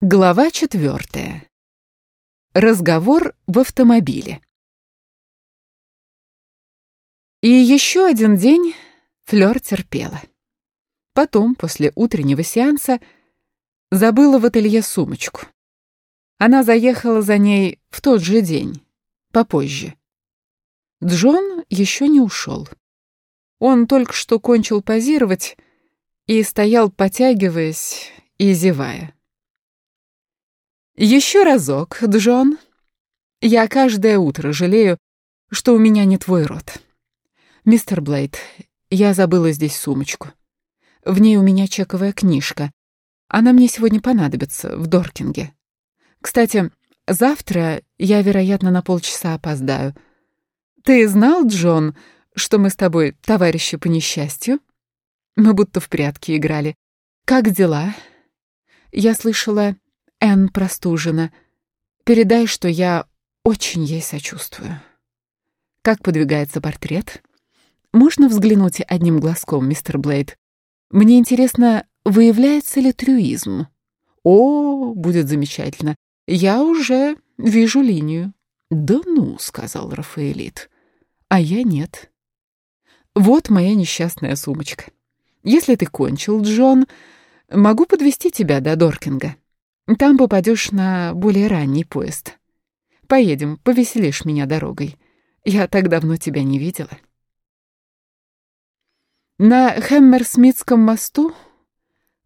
Глава четвертая. Разговор в автомобиле. И еще один день Флёр терпела. Потом, после утреннего сеанса, забыла в ателье сумочку. Она заехала за ней в тот же день, попозже. Джон еще не ушел. Он только что кончил позировать и стоял, потягиваясь и зевая. Еще разок, Джон. Я каждое утро жалею, что у меня не твой рот. Мистер Блейд, я забыла здесь сумочку. В ней у меня чековая книжка. Она мне сегодня понадобится в Доркинге. Кстати, завтра я, вероятно, на полчаса опоздаю. Ты знал, Джон, что мы с тобой товарищи по несчастью? Мы будто в прятки играли. Как дела? Я слышала, Энн простужена. Передай, что я очень ей сочувствую. Как подвигается портрет? Можно взглянуть одним глазком, мистер Блейд? Мне интересно, выявляется ли трюизм? О, будет замечательно. Я уже вижу линию. Да ну, сказал Рафаэлит. А я нет. Вот моя несчастная сумочка. Если ты кончил, Джон, могу подвести тебя до Доркинга. Там попадешь на более ранний поезд. Поедем, повеселишь меня дорогой. Я так давно тебя не видела. На Хеммерсмитском мосту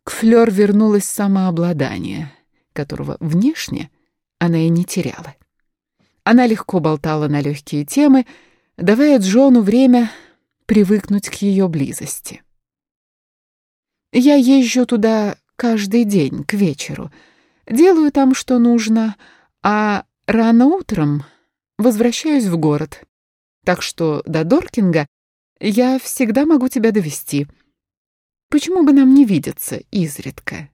к Флёр вернулось самообладание, которого внешне она и не теряла. Она легко болтала на легкие темы, давая Джону время привыкнуть к ее близости. «Я езжу туда каждый день, к вечеру», Делаю там, что нужно, а рано утром возвращаюсь в город. Так что до Доркинга я всегда могу тебя довести. Почему бы нам не видеться изредка?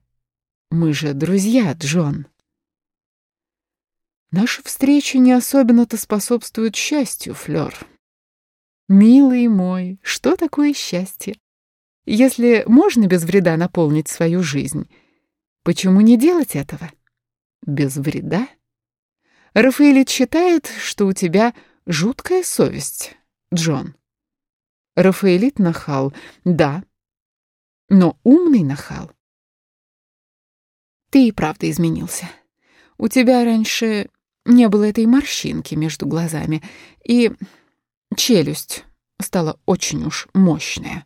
Мы же друзья, Джон. Наша встреча не особенно-то способствует счастью, Флёр. Милый мой, что такое счастье? Если можно без вреда наполнить свою жизнь — Почему не делать этого? Без вреда? Рафаэлит считает, что у тебя жуткая совесть, Джон. Рафаэлит нахал, да, но умный нахал. Ты и правда изменился. У тебя раньше не было этой морщинки между глазами, и челюсть стала очень уж мощная.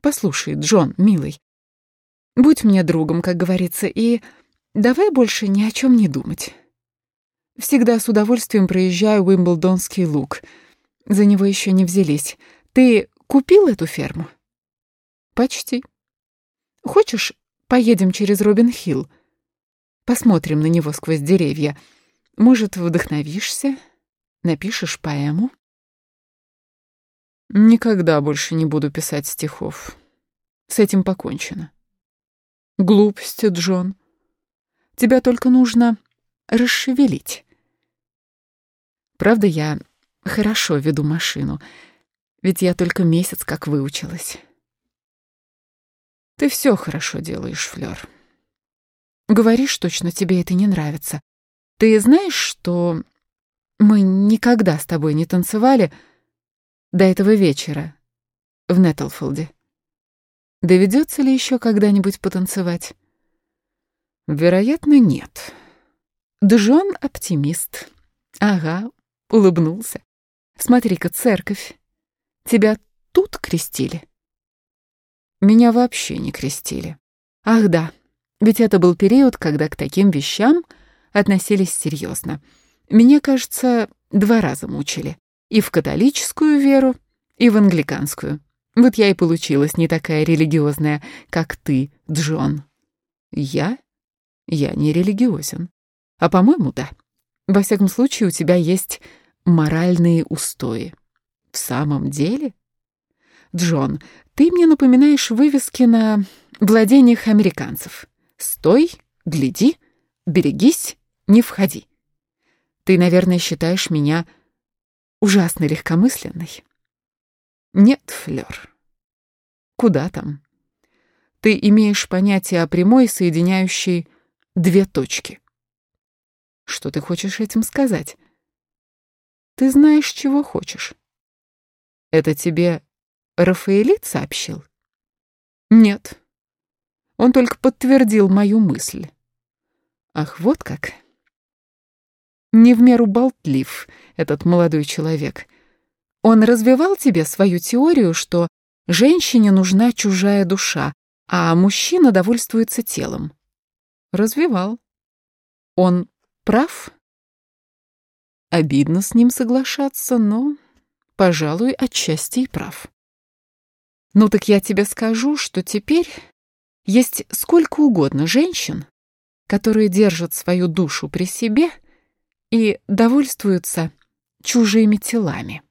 Послушай, Джон, милый, Будь мне другом, как говорится, и давай больше ни о чем не думать. Всегда с удовольствием проезжаю Уимблдонский луг. За него еще не взялись. Ты купил эту ферму? Почти. Хочешь, поедем через Робин-Хилл? Посмотрим на него сквозь деревья. Может, вдохновишься? Напишешь поэму? Никогда больше не буду писать стихов. С этим покончено. Глупости, Джон. Тебя только нужно расшевелить. Правда, я хорошо веду машину, ведь я только месяц как выучилась. Ты все хорошо делаешь, Флёр. Говоришь, точно тебе это не нравится. Ты знаешь, что мы никогда с тобой не танцевали до этого вечера в Неттлфолде? Доведется ли еще когда-нибудь потанцевать? Вероятно, нет. Джон оптимист. Ага, улыбнулся. Смотри-ка, церковь. Тебя тут крестили? Меня вообще не крестили. Ах да, ведь это был период, когда к таким вещам относились серьезно. Меня, кажется, два раза мучили. И в католическую веру, и в англиканскую. Вот я и получилась не такая религиозная, как ты, Джон. Я? Я не религиозен. А по-моему, да. Во всяком случае, у тебя есть моральные устои. В самом деле? Джон, ты мне напоминаешь вывески на владениях американцев. Стой, гляди, берегись, не входи. Ты, наверное, считаешь меня ужасно легкомысленной. Нет, Флёр. Куда там? Ты имеешь понятие о прямой, соединяющей две точки. Что ты хочешь этим сказать? Ты знаешь, чего хочешь. Это тебе Рафаэлит сообщил? Нет. Он только подтвердил мою мысль. Ах, вот как. Не в меру болтлив этот молодой человек. Он развивал тебе свою теорию, что женщине нужна чужая душа, а мужчина довольствуется телом. Развивал. Он прав? Обидно с ним соглашаться, но, пожалуй, отчасти и прав. Ну так я тебе скажу, что теперь есть сколько угодно женщин, которые держат свою душу при себе и довольствуются чужими телами.